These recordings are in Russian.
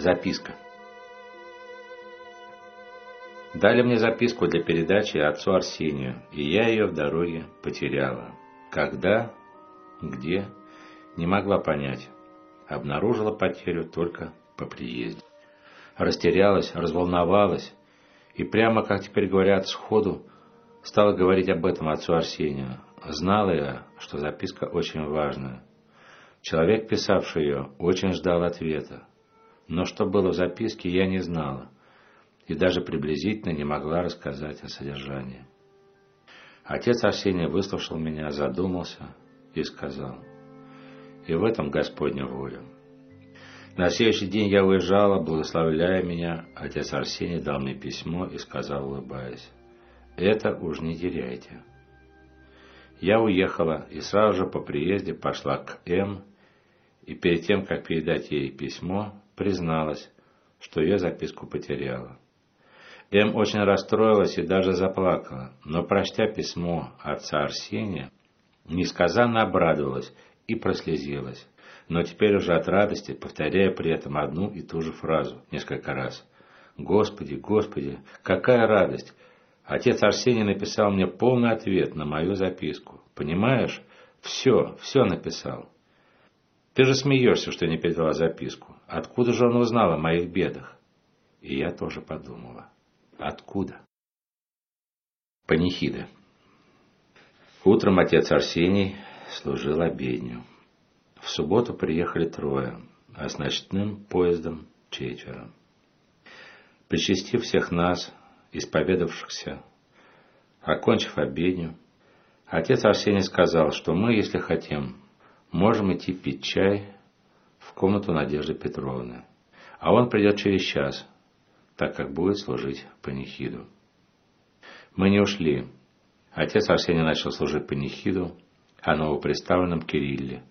Записка. Дали мне записку для передачи отцу Арсению, и я ее в дороге потеряла. Когда, где, не могла понять. Обнаружила потерю только по приезде. Растерялась, разволновалась, и прямо, как теперь говорят, сходу стала говорить об этом отцу Арсению. Знала я, что записка очень важная. Человек, писавший ее, очень ждал ответа. Но что было в записке, я не знала и даже приблизительно не могла рассказать о содержании. Отец Арсений выслушал меня, задумался и сказал, «И в этом Господня воля». На следующий день я уезжала, благословляя меня, отец Арсений дал мне письмо и сказал, улыбаясь, «Это уж не теряйте». Я уехала и сразу же по приезде пошла к М, и перед тем, как передать ей письмо, призналась, что ее записку потеряла. М очень расстроилась и даже заплакала, но, прочтя письмо отца Арсения, несказанно обрадовалась и прослезилась, но теперь уже от радости, повторяя при этом одну и ту же фразу несколько раз. «Господи, Господи, какая радость! Отец Арсений написал мне полный ответ на мою записку. Понимаешь? Все, все написал. Ты же смеешься, что не передала записку. Откуда же он узнал о моих бедах? И я тоже подумала. Откуда? Панихида. Утром отец Арсений служил обедню. В субботу приехали трое, а с ночным поездом четверо. Причастив всех нас, исповедавшихся, окончив обедню, отец Арсений сказал, что мы, если хотим, можем идти пить чай в комнату Надежды Петровны, а он придет через час, так как будет служить панихиду. Мы не ушли. Отец Арсений начал служить панихиду о новоприставленном Кирилле.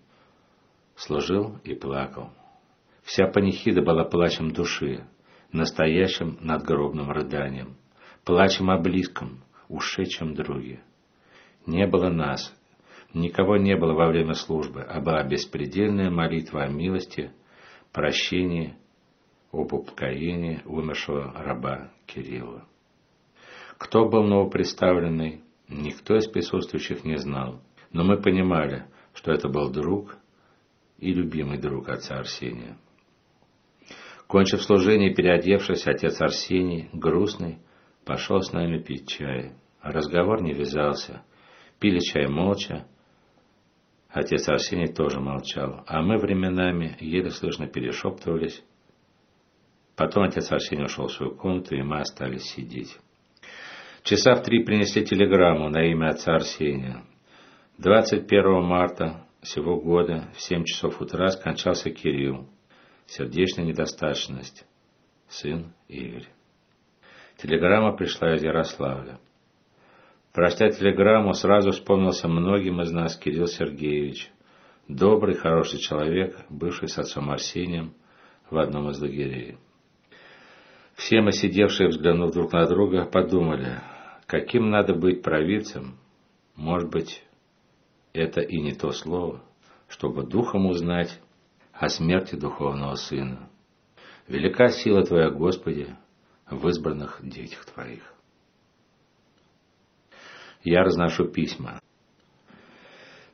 Служил и плакал. Вся панихида была плачем души, настоящим надгробным рыданием, плачем о близком, ушедшем друге. Не было нас, никого не было во время службы, а была беспредельная молитва о милости, прощении, об упокоении умершего раба Кирилла. Кто был новоприставленный, никто из присутствующих не знал, но мы понимали, что это был друг и любимый друг отца Арсения. Кончив служение переодевшись, отец Арсений, грустный, пошел с нами пить чай. Разговор не вязался. Пили чай молча, Отец Арсений тоже молчал, а мы временами еле слышно перешептывались. Потом отец Арсений ушел в свою комнату, и мы остались сидеть. Часа в три принесли телеграмму на имя отца Арсения. 21 марта сего года в 7 часов утра скончался Кирилл. Сердечная недостаточность. Сын Игорь. Телеграмма пришла из Ярославля. Прочтя телеграмму, сразу вспомнился многим из нас Кирилл Сергеевич, добрый, хороший человек, бывший с отцом Арсением в одном из лагерей. Все мы, сидевшие, взглянув друг на друга, подумали, каким надо быть провидцем, может быть, это и не то слово, чтобы духом узнать о смерти духовного сына. Велика сила Твоя, Господи, в избранных детях Твоих я разношу письма.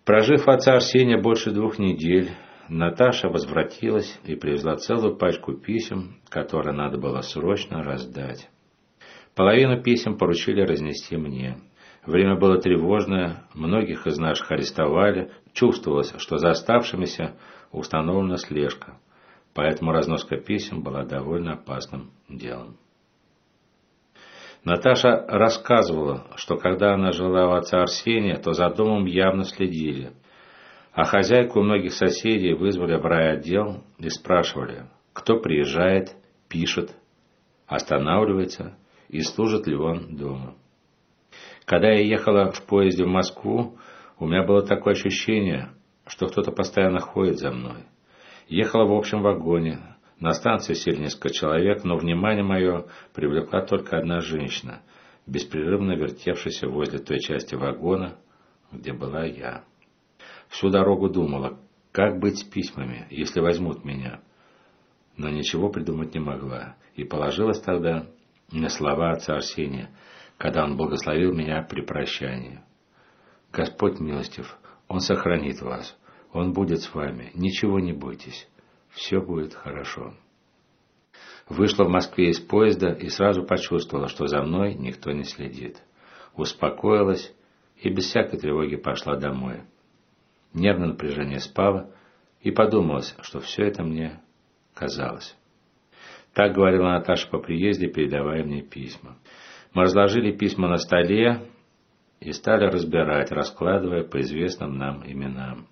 Прожив отца Арсения больше двух недель, Наташа возвратилась и привезла целую пачку писем, которые надо было срочно раздать. Половину писем поручили разнести мне. Время было тревожное, многих из наших арестовали, чувствовалось, что за оставшимися установлена слежка, поэтому разноска писем была довольно опасным делом. Наташа рассказывала, что когда она жила у отца Арсения, то за домом явно следили, а хозяйку многих соседей вызвали в райотдел и спрашивали, кто приезжает, пишет, останавливается и служит ли он дома. Когда я ехала в поезде в Москву, у меня было такое ощущение, что кто-то постоянно ходит за мной. Ехала в общем вагоне, на станции сели несколько человек, но внимание мое привлекла только одна женщина, беспрерывно вертевшаяся возле той части вагона, где была я. Всю дорогу думала, как быть с письмами, если возьмут меня. но ничего придумать не могла, и положилась тогда на слова отца Арсения, когда он благословил меня при прощании. Господь милостив, Он сохранит вас, Он будет с вами, ничего не бойтесь, все будет хорошо. Вышла в Москве из поезда и сразу почувствовала, что за мной никто не следит. Успокоилась и без всякой тревоги пошла домой. Нервное напряжение спало, и подумалось, что все это мне казалось. Так говорила Наташа по приезде, передавая мне письма. Мы разложили письма на столе и стали разбирать, раскладывая по известным нам именам.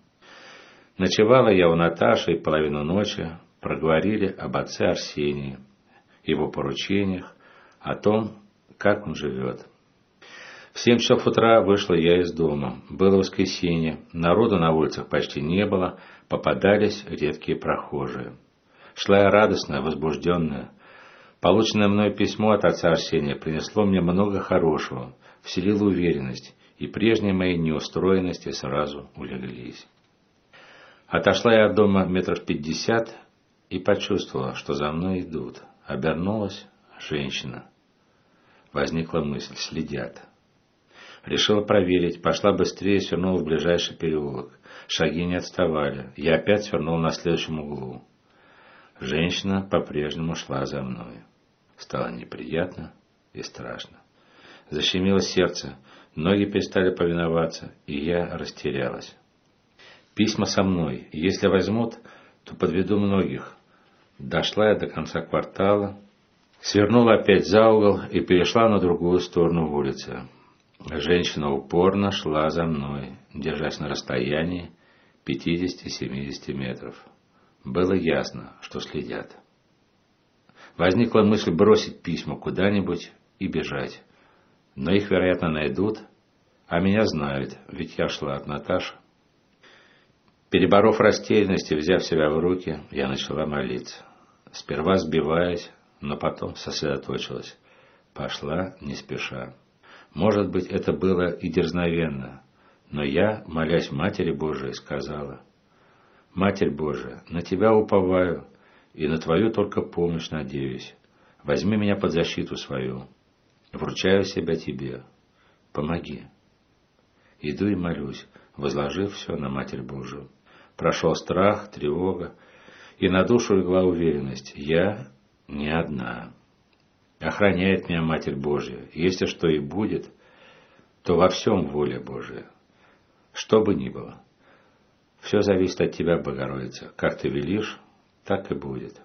Ночевала я у Наташи и половину ночи проговорили об отце Арсении, его поручениях, о том, как он живет. В семь часов утра вышла я из дома. Было воскресенье, народу на улицах почти не было, попадались редкие прохожие. Шла я радостная, возбужденная. Полученное мной письмо от отца Арсения принесло мне много хорошего, вселило уверенность, и прежние мои неустроенности сразу улеглись. Отошла я от дома метров пятьдесят и почувствовала, что за мной идут. Обернулась женщина. Возникла мысль, следят. Решила проверить, пошла быстрее свернула в ближайший переулок. Шаги не отставали. Я опять свернул на следующем углу. Женщина по-прежнему шла за мной. Стало неприятно и страшно. Защемило сердце, ноги перестали повиноваться, и я растерялась. Письма со мной. Если возьмут, то подведу многих. Дошла я до конца квартала, свернула опять за угол и перешла на другую сторону улицы. Женщина упорно шла за мной, держась на расстоянии 50-70 метров. Было ясно, что следят. Возникла мысль бросить письма куда-нибудь и бежать. Но их, вероятно, найдут, а меня знают, ведь я шла от Наташи. Переборов растерянность и взяв себя в руки, я начала молиться. Сперва сбиваясь, но потом сосредоточилась. Пошла не спеша. Может быть, это было и дерзновенно, но я, молясь Матери Божией, сказала — Матерь Божия, на Тебя уповаю и на Твою только помощь надеюсь. Возьми меня под защиту свою. Вручаю себя Тебе. Помоги. Иду и молюсь, возложив все на Матерь Божию. Прошел страх, тревога, и на душу легла уверенность. Я не одна. Охраняет меня Матерь Божья. Если что и будет, то во всем воля Божия. Что бы ни было. Все зависит от тебя, Богородица. Как ты велишь, так и будет.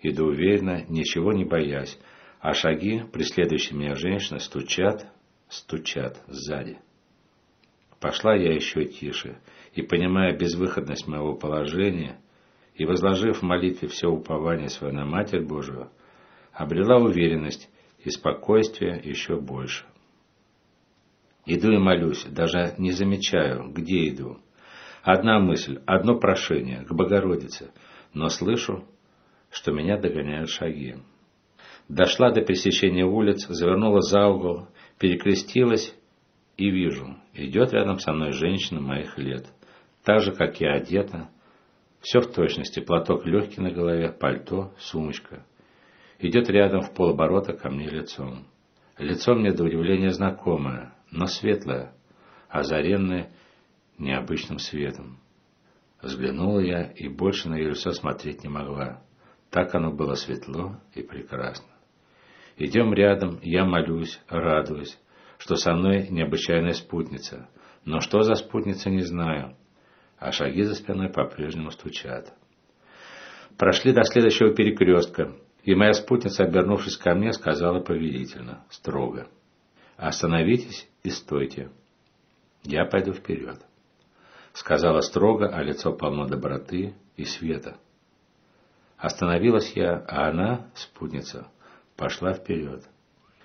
Иду уверенно, ничего не боясь, а шаги, преследующие меня женщины, стучат, стучат сзади. Пошла я еще тише, и, понимая безвыходность моего положения, и возложив в молитве все упование свое на Матерь Божию, обрела уверенность и спокойствие еще больше. Иду и молюсь, даже не замечаю, где иду, Одна мысль, одно прошение к Богородице, но слышу, что меня догоняют шаги. Дошла до пересечения улиц, завернула за угол, перекрестилась и вижу, идет рядом со мной женщина моих лет, так же, как я одета, все в точности, платок легкий на голове, пальто, сумочка. Идет рядом в полоборота ко мне лицом. Лицо мне до удивления знакомое, но светлое, озаренное необычным светом. Взглянула я и больше на ее лицо смотреть не могла. Так оно было светло и прекрасно. Идем рядом, я молюсь, радуюсь, что со мной необычайная спутница. Но что за спутница, не знаю. А шаги за спиной по-прежнему стучат. Прошли до следующего перекрестка, и моя спутница, обернувшись ко мне, сказала повелительно, строго. «Остановитесь и стойте. Я пойду вперед» сказала строго, а лицо полно доброты и света. Остановилась я, а она, спутница, пошла вперед.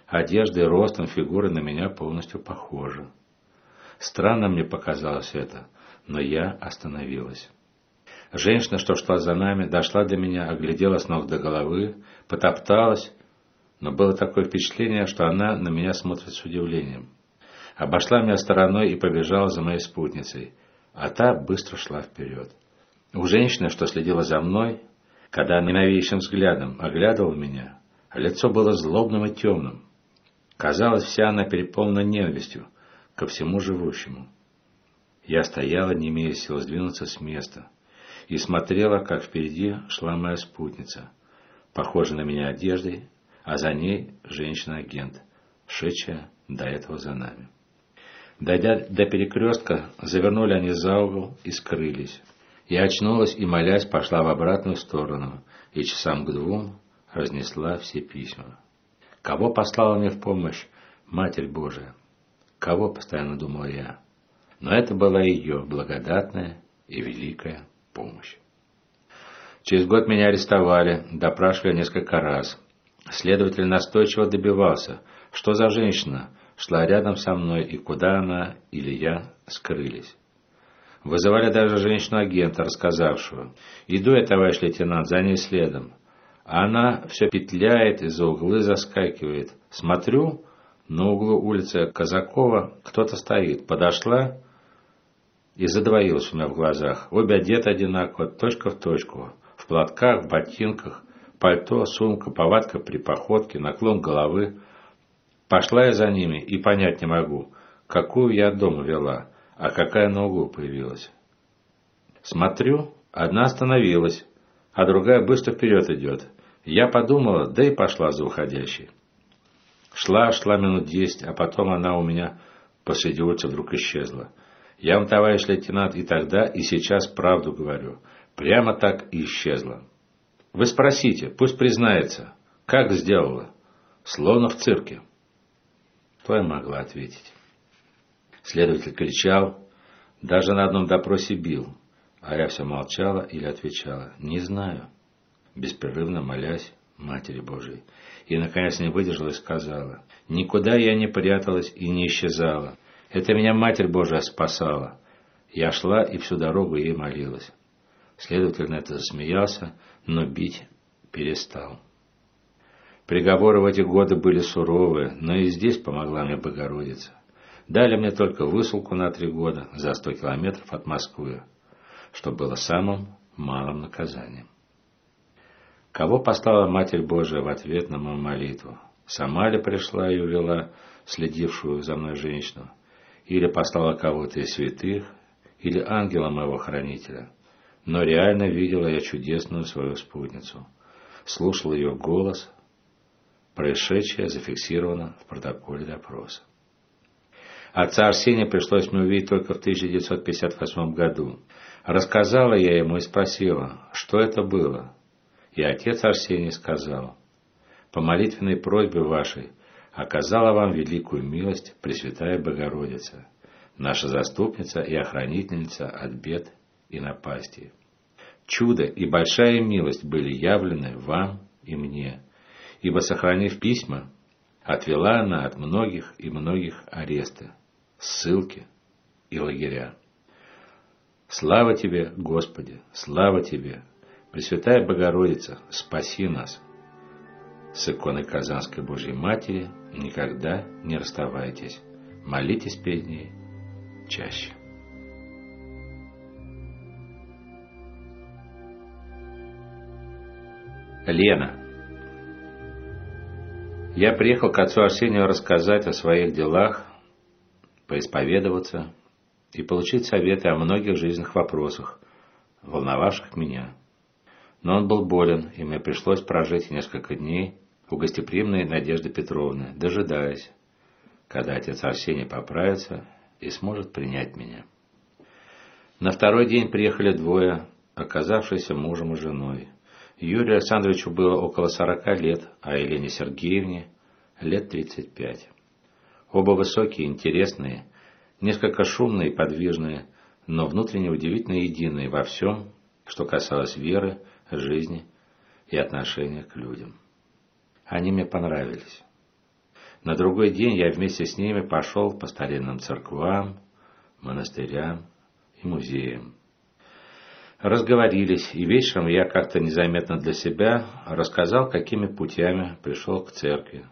Одеждой, ростом, фигурой на меня полностью похожа. Странно мне показалось это, но я остановилась. Женщина, что шла за нами, дошла до меня, оглядела с ног до головы, потопталась, но было такое впечатление, что она на меня смотрит с удивлением. Обошла меня стороной и побежала за моей спутницей – а та быстро шла вперед. У женщины, что следила за мной, Когда ненавидящим взглядом оглядывал меня, лицо было злобным и темным. Казалось, вся она переполнена ненавистью ко всему живущему. Я стояла, не имея сил сдвинуться с места, и смотрела, как впереди шла моя спутница, похожая на меня одеждой, а за ней женщина-агент, шедшая до этого за нами. Дойдя до перекрестка, завернули они за угол и скрылись. Я очнулась и, молясь, пошла в обратную сторону, и часам к двум разнесла все письма. Кого послала мне в помощь Матерь Божия? Кого, постоянно думала я. Но это была ее благодатная и великая помощь. Через год меня арестовали, допрашивали несколько раз. Следователь настойчиво добивался, что за женщина шла рядом со мной и куда она или я скрылись. Вызывали даже женщину-агента, рассказавшую. «Иду я, товарищ лейтенант, за ней следом». Она все петляет и за углы заскакивает. Смотрю, на углу улицы Казакова кто-то стоит. Подошла и задвоилась у меня в глазах. Обе одеты одинаково, точка в точку. В платках, в ботинках, пальто, сумка, повадка при походке, наклон головы. Пошла я за ними и понять не могу, какую я от дома вела а какая на углу появилась. Смотрю, одна остановилась, а другая быстро вперед идет. Я подумала, да и пошла за уходящей. Шла, шла минут десять, а потом она у меня посреди улицы вдруг исчезла. Я вам, товарищ лейтенант, и тогда, и сейчас правду говорю. Прямо так и исчезла. Вы спросите, пусть признается, как сделала? Словно в цирке. То я могла ответить. Следователь кричал, даже на одном допросе бил, а я все молчала или отвечала «не знаю», беспрерывно молясь Матери Божией. И, наконец, не выдержала и сказала «никуда я не пряталась и не исчезала. Это меня Матерь Божия спасала». Я шла и всю дорогу ей молилась. Следователь на это засмеялся, но бить перестал. Приговоры в эти годы были суровые, но и здесь помогла мне Богородица. Дали мне только высылку на три года за сто километров от Москвы, что было самым малым наказанием. Кого послала Матерь Божия в ответ на мою молитву? Сама ли пришла и увела следившую за мной женщину? Или послала кого-то из святых? Или ангела моего хранителя? Но реально видела я чудесную свою спутницу. Слушал ее голос. Происшедшее зафиксировано в протоколе допроса. Отца Арсения пришлось мне увидеть только в 1958 году. Рассказала я ему и спросила, что это было. И отец Арсений сказал, «По молитвенной просьбе вашей оказала вам великую милость Пресвятая Богородица, наша заступница и охранительница от бед и напастей. Чудо и большая милость были явлены вам и мне, ибо, сохранив письма, отвела она от многих и многих аресты, ссылки и лагеря. Слава Тебе, Господи, слава Тебе, Пресвятая Богородица, спаси нас. С иконой Казанской Божьей Матери никогда не расставайтесь. Молитесь перед ней чаще. Лена. Я приехал к отцу Арсению рассказать о своих делах, поисповедоваться и получить советы о многих жизненных вопросах, волновавших меня. Но он был болен, и мне пришлось прожить несколько дней у гостеприимной Надежды Петровны, дожидаясь, когда отец Арсений поправится и сможет принять меня. На второй день приехали двое, оказавшиеся мужем и женой. Юрию Александровичу было около сорока лет, а Елене Сергеевне лет тридцать пять. Оба высокие, интересные, несколько шумные и подвижные, но внутренне удивительно единые во всем, что касалось веры, жизни и отношения к людям. Они мне понравились. На другой день я вместе с ними пошел по старинным церквам, монастырям и музеям. Разговорились, и вечером я как-то незаметно для себя рассказал, какими путями пришел к церкви,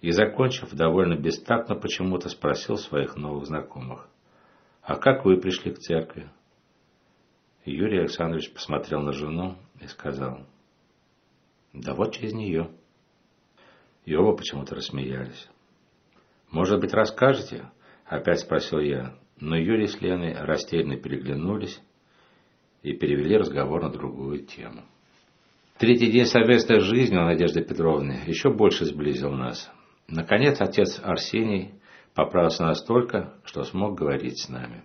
и, закончив, довольно бестактно почему-то спросил своих новых знакомых. «А как вы пришли к церкви?» Юрий Александрович посмотрел на жену и сказал, Да вот через нее. И оба почему-то рассмеялись. «Может быть, расскажете?» – опять спросил я. Но Юрий с Леной растерянно переглянулись и перевели разговор на другую тему. Третий день совместной жизни у Надежды Петровны еще больше сблизил нас. Наконец, отец Арсений поправился настолько, что смог говорить с нами.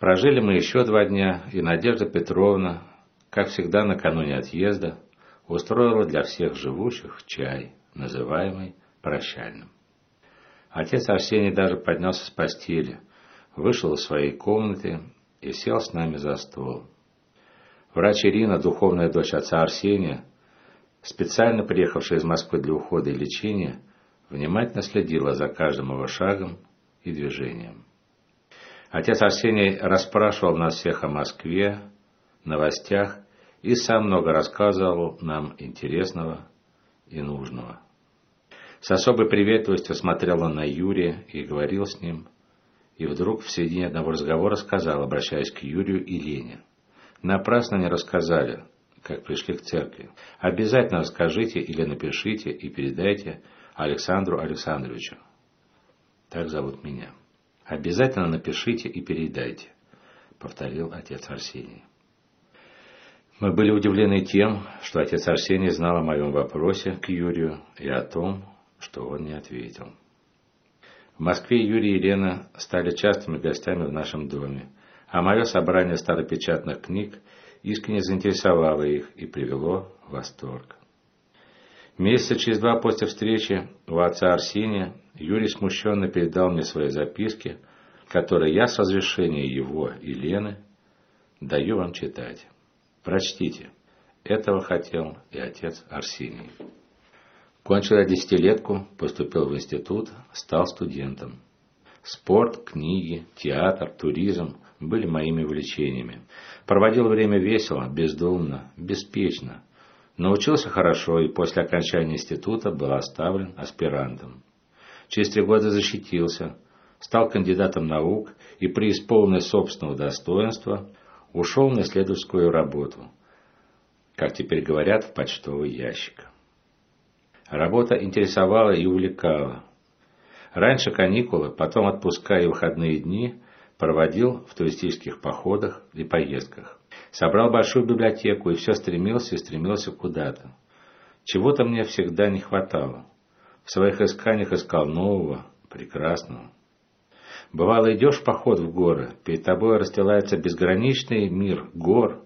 Прожили мы еще два дня, и Надежда Петровна, как всегда накануне отъезда, устроила для всех живущих чай, называемый прощальным. Отец Арсений даже поднялся с постели, вышел из своей комнаты и сел с нами за стол. Врач Ирина, духовная дочь отца Арсения, специально приехавшая из Москвы для ухода и лечения, внимательно следила за каждым его шагом и движением. Отец Арсений расспрашивал нас всех о Москве, новостях и сам много рассказывал нам интересного и нужного. С особой приветливостью смотрел он на Юрия и говорил с ним, и вдруг в середине одного разговора сказал, обращаясь к Юрию и Лене, «Напрасно не рассказали, как пришли к церкви. Обязательно расскажите или напишите и передайте Александру Александровичу. Так зовут меня. Обязательно напишите и передайте», — повторил отец Арсений. Мы были удивлены тем, что отец Арсений знал о моем вопросе к Юрию и о том, что он не ответил. В Москве Юрий и Елена стали частыми гостями в нашем доме, а мое собрание старопечатных книг искренне заинтересовало их и привело в восторг. Месяца через два после встречи у отца Арсения Юрий смущенно передал мне свои записки, которые я с разрешения его и Лены даю вам читать. Прочтите. Этого хотел и отец Арсений. Кончил я десятилетку, поступил в институт, стал студентом. Спорт, книги, театр, туризм были моими увлечениями. Проводил время весело, бездумно, беспечно. Научился хорошо и после окончания института был оставлен аспирантом. Через три года защитился, стал кандидатом наук и при исполненной собственного достоинства ушел на исследовательскую работу, как теперь говорят, в почтовый ящик. Работа интересовала и увлекала. Раньше каникулы, потом отпуска и выходные дни проводил в туристических походах и поездках. Собрал большую библиотеку и все стремился и стремился куда-то. Чего-то мне всегда не хватало. В своих исканиях искал нового, прекрасного. Бывало, идешь в поход в горы, перед тобой расстилается безграничный мир гор,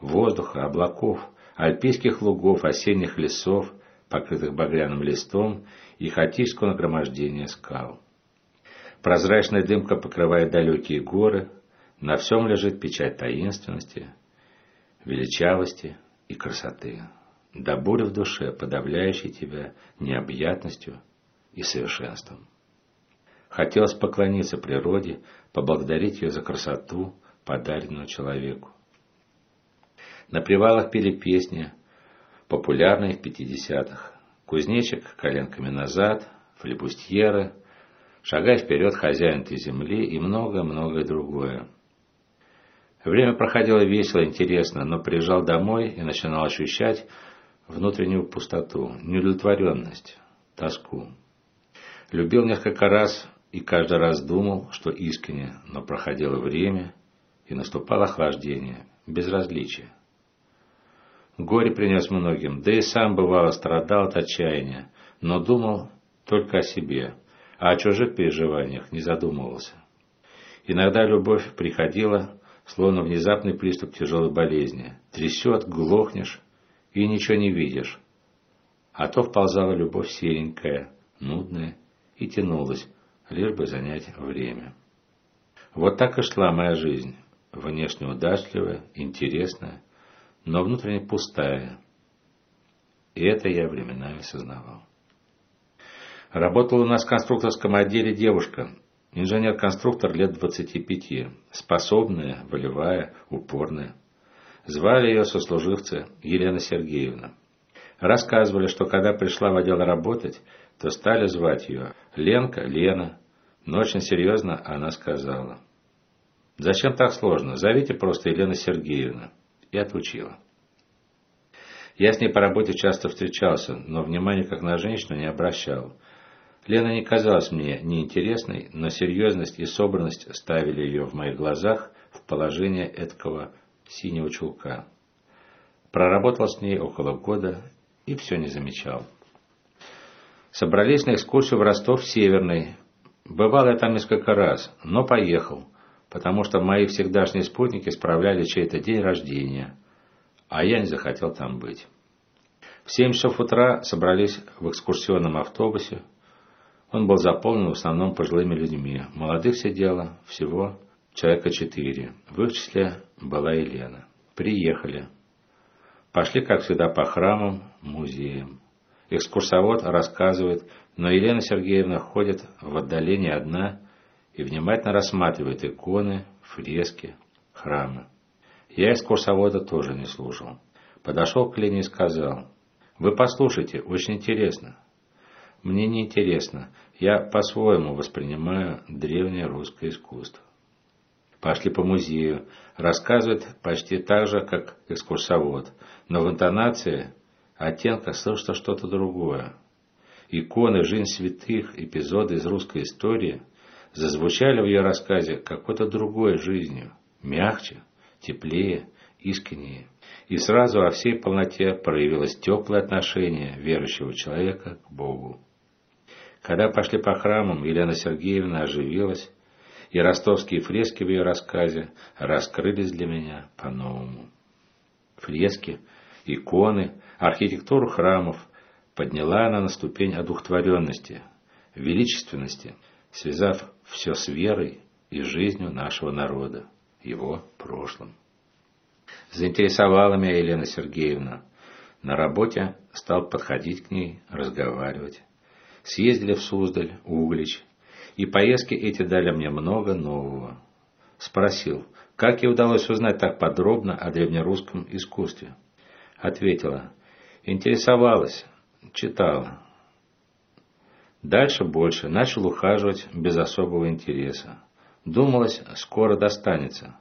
воздуха, облаков, альпийских лугов, осенних лесов – покрытых багряным листом, и хаотического нагромождения скал. Прозрачная дымка покрывает далекие горы, на всем лежит печать таинственности, величавости и красоты. До бури в душе, подавляющей тебя необъятностью и совершенством. Хотелось поклониться природе, поблагодарить ее за красоту, подаренную человеку. На привалах пели песни, популярной в 50-х. Кузнечик коленками назад, флебустьеры, шагай вперед, хозяин ты земли и много-многое другое. Время проходило весело, интересно, но приезжал домой и начинал ощущать внутреннюю пустоту, неудовлетворенность, тоску. Любил несколько раз и каждый раз думал, что искренне, но проходило время, и наступало охлаждение, безразличие. Горе принес многим, да и сам бывало страдал от отчаяния, но думал только о себе, а о чужих переживаниях не задумывался. Иногда любовь приходила, словно внезапный приступ тяжелой болезни. Трясет, глохнешь и ничего не видишь. А то вползала любовь серенькая, нудная, и тянулась, лишь бы занять время. Вот так и шла моя жизнь, внешне удачливая, интересная, но внутренне пустая. И это я временами сознавал. Работала у нас в конструкторском отделе девушка, инженер-конструктор лет 25, способная, волевая, упорная. Звали ее сослуживцы Елена Сергеевна. Рассказывали, что когда пришла в отдел работать, то стали звать ее Ленка, Лена. Но очень серьезно она сказала. «Зачем так сложно? Зовите просто Елена Сергеевна» и отучила. Я с ней по работе часто встречался, но внимания как на женщину не обращал. Лена не казалась мне неинтересной, но серьезность и собранность ставили ее в моих глазах в положение эткого синего чулка. Проработал с ней около года и все не замечал. Собрались на экскурсию в Ростов Северный. Бывал я там несколько раз, но поехал, потому что мои всегдашние спутники справляли чей-то день рождения, а я не захотел там быть. В семь часов утра собрались в экскурсионном автобусе. Он был заполнен в основном пожилыми людьми. Молодых сидело всего человека четыре. В их числе была Елена. Приехали. Пошли, как всегда, по храмам, музеям. Экскурсовод рассказывает, но Елена Сергеевна ходит в отдалении одна и внимательно рассматривает иконы, фрески, храмы. Я экскурсовода тоже не слушал. Подошел к Лене и сказал, «Вы послушайте, очень интересно». «Мне не интересно. Я по-своему воспринимаю древнее русское искусство». Пошли по музею. Рассказывает почти так же, как экскурсовод, но в интонации оттенка слышно что-то другое. Иконы, жизнь святых, эпизоды из русской истории зазвучали в ее рассказе какой-то другой жизнью, мягче, теплее, искреннее. И сразу во всей полноте проявилось теплое отношение верующего человека к Богу. Когда пошли по храмам, Елена Сергеевна оживилась, и ростовские фрески в ее рассказе раскрылись для меня по-новому. Фрески, иконы, архитектуру храмов подняла она на ступень одухотворенности, величественности, связав все с верой и жизнью нашего народа, его прошлым. Заинтересовала меня Елена Сергеевна. На работе стал подходить к ней, разговаривать. Съездили в Суздаль, Углич, и поездки эти дали мне много нового. Спросил, как ей удалось узнать так подробно о древнерусском искусстве. Ответила, интересовалась, читала. Дальше больше, начал ухаживать без особого интереса. Думалось, скоро достанется.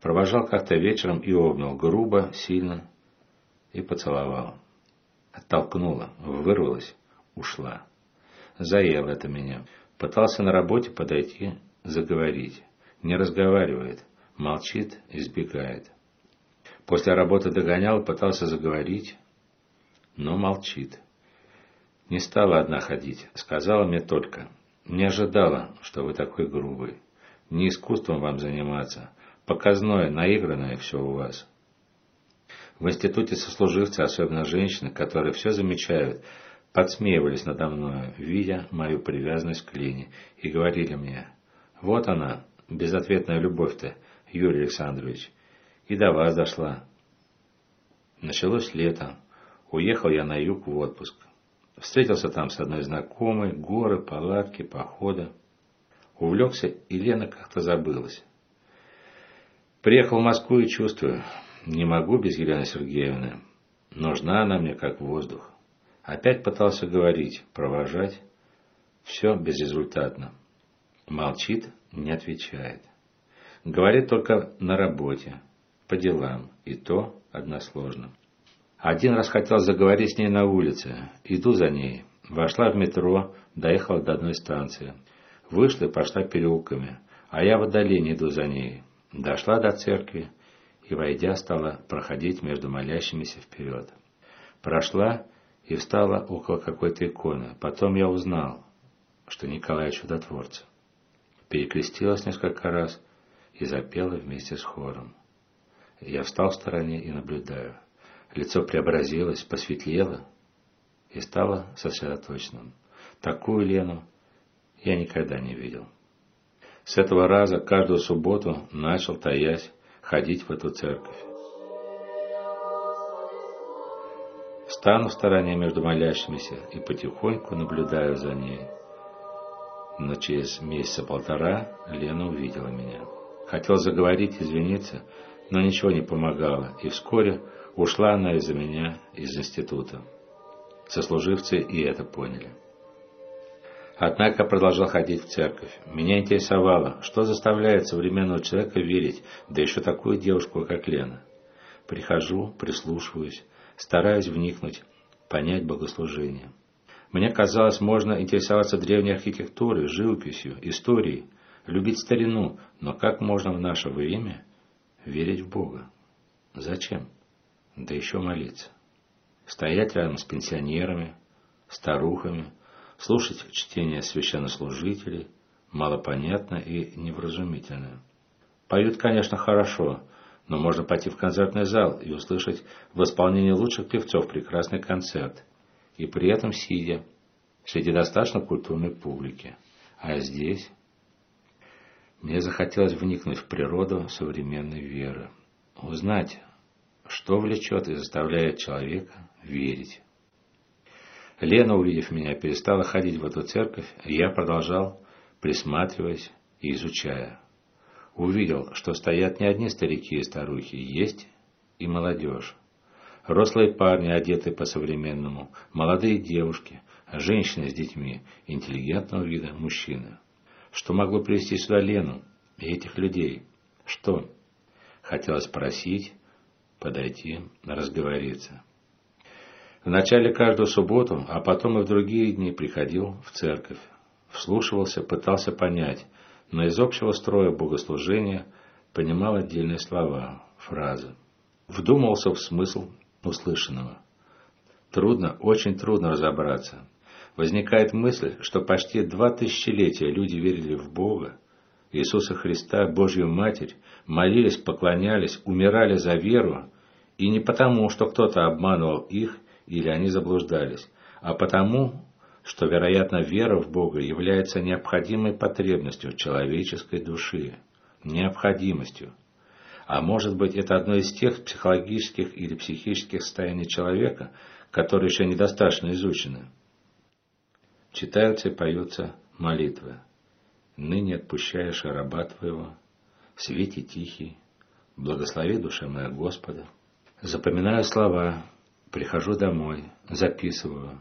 Провожал как-то вечером и обнял грубо, сильно и поцеловал. Оттолкнула, вырвалась, ушла. Заело это меня. Пытался на работе подойти, заговорить. Не разговаривает, молчит, избегает. После работы догонял, пытался заговорить, но молчит. Не стала одна ходить, сказала мне только. Не ожидала, что вы такой грубый. Не искусством вам заниматься. Показное, наигранное все у вас. В институте сослуживцы, особенно женщины, которые все замечают, подсмеивались надо мною, видя мою привязанность к Лене, и говорили мне, вот она, безответная любовь-то, Юрий Александрович, и до вас дошла. Началось лето, уехал я на юг в отпуск. Встретился там с одной знакомой, горы, палатки, походы. Увлекся, и Лена как-то забылась. Приехал в Москву и чувствую, не могу без Елены Сергеевны. Нужна она мне как воздух. Опять пытался говорить, провожать. Все безрезультатно. Молчит, не отвечает. Говорит только на работе, по делам, и то односложно. Один раз хотел заговорить с ней на улице. Иду за ней. Вошла в метро, доехала до одной станции. Вышла и пошла переулками. А я в отдалении иду за ней. Дошла до церкви и, войдя, стала проходить между молящимися вперед. Прошла и встала около какой-то иконы. Потом я узнал, что Николай чудотворца. Перекрестилась несколько раз и запела вместе с хором. Я встал в стороне и наблюдаю. Лицо преобразилось, посветлело и стало сосредоточенным. Такую Лену я никогда не видел. С этого раза каждую субботу начал, таясь, ходить в эту церковь. Стану в стороне между молящимися и потихоньку наблюдаю за ней. Но через месяца полтора Лена увидела меня. Хотел заговорить, извиниться, но ничего не помогало, и вскоре ушла она из-за меня из института. Сослуживцы и это поняли. Однако продолжал ходить в церковь. Меня интересовало, что заставляет современного человека верить, да еще такую девушку, как Лена. Прихожу, прислушиваюсь, стараюсь вникнуть, понять богослужение. Мне казалось, можно интересоваться древней архитектурой, живописью, историей, любить старину, но как можно в наше время верить в Бога? Зачем? Да еще молиться. Стоять рядом с пенсионерами, старухами, слушать чтение священнослужителей, малопонятно и невразумительно. Поют, конечно, хорошо, но можно пойти в концертный зал и услышать в исполнении лучших певцов прекрасный концерт, и при этом сидя среди достаточно культурной публики. А здесь мне захотелось вникнуть в природу современной веры, узнать, что влечет и заставляет человека верить. Лена, увидев меня, перестала ходить в эту церковь, и я продолжал, присматриваясь и изучая. Увидел, что стоят не одни старики и старухи, есть и молодежь. Рослые парни, одетые по-современному, молодые девушки, женщины с детьми, интеллигентного вида мужчины. Что могло привести сюда Лену и этих людей? Что? Хотелось спросить, подойти, разговориться. В начале каждую субботу, а потом и в другие дни приходил в церковь, вслушивался, пытался понять, но из общего строя богослужения понимал отдельные слова, фразы. Вдумался в смысл услышанного. Трудно, очень трудно разобраться. Возникает мысль, что почти два тысячелетия люди верили в Бога, Иисуса Христа, Божью Матерь, молились, поклонялись, умирали за веру, и не потому, что кто-то обманывал их или они заблуждались, а потому, что, вероятно, вера в Бога является необходимой потребностью человеческой души, необходимостью. А может быть, это одно из тех психологических или психических состояний человека, которые еще недостаточно изучены. Читаются и поются молитвы. «Ныне отпущаешь раба Твоего, в свете тихий, благослови душа моя Господа». Запоминаю слова, прихожу домой, записываю,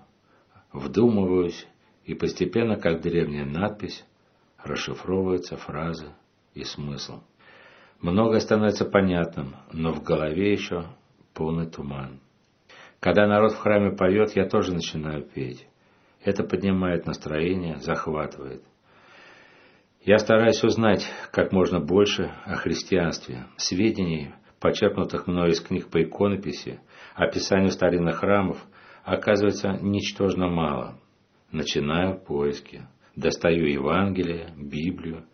вдумываюсь, и постепенно, как древняя надпись, расшифровываются фразы и смысл. Многое становится понятным, но в голове еще полный туман. Когда народ в храме поет, я тоже начинаю петь. Это поднимает настроение, захватывает. Я стараюсь узнать как можно больше о христианстве, сведений, почерпнутых мной из книг по иконописи, описанию старинных храмов, оказывается ничтожно мало. Начинаю поиски. Достаю Евангелие, Библию,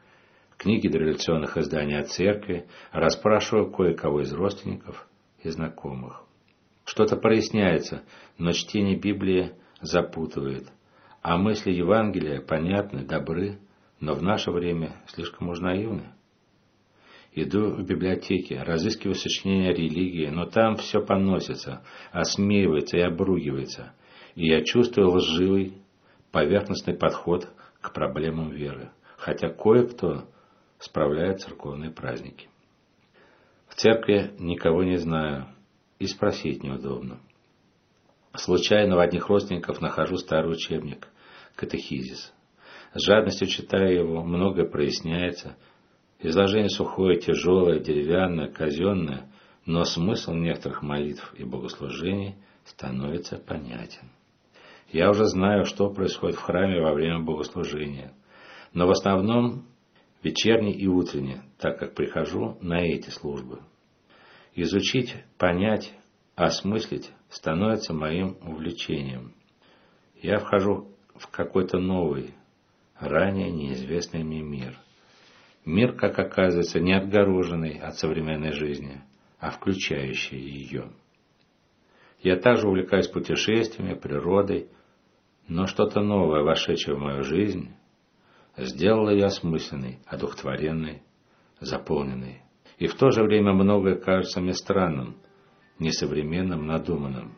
книги дореволюционных изданий о церкви, расспрашиваю кое-кого из родственников и знакомых. Что-то проясняется, но чтение Библии запутывает, а мысли Евангелия понятны, добры, но в наше время слишком уж наивны. Иду в библиотеке, разыскиваю сочинения религии, но там все поносится, осмеивается и обругивается, и я чувствую лживый, поверхностный подход к проблемам веры, хотя кое-кто справляет церковные праздники. В церкви никого не знаю, и спросить неудобно. Случайно в одних родственников нахожу старый учебник, катехизис. С жадностью читаю его, многое проясняется – Изложение сухое, тяжелое, деревянное, казенное, но смысл некоторых молитв и богослужений становится понятен. Я уже знаю, что происходит в храме во время богослужения, но в основном вечерний и утренний, так как прихожу на эти службы. Изучить, понять, осмыслить становится моим увлечением. Я вхожу в какой-то новый, ранее неизвестный мне мир – Мир, как оказывается, не отгороженный от современной жизни, а включающий ее. Я также увлекаюсь путешествиями, природой, но что-то новое, вошедшее в мою жизнь, сделало ее осмысленной, одухотворенной, заполненной. И в то же время многое кажется мне странным, несовременным, надуманным.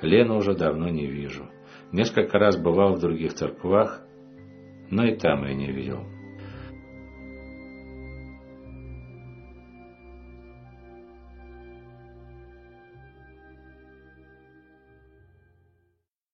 Лену уже давно не вижу. Несколько раз бывал в других церквах, но и там я не видел.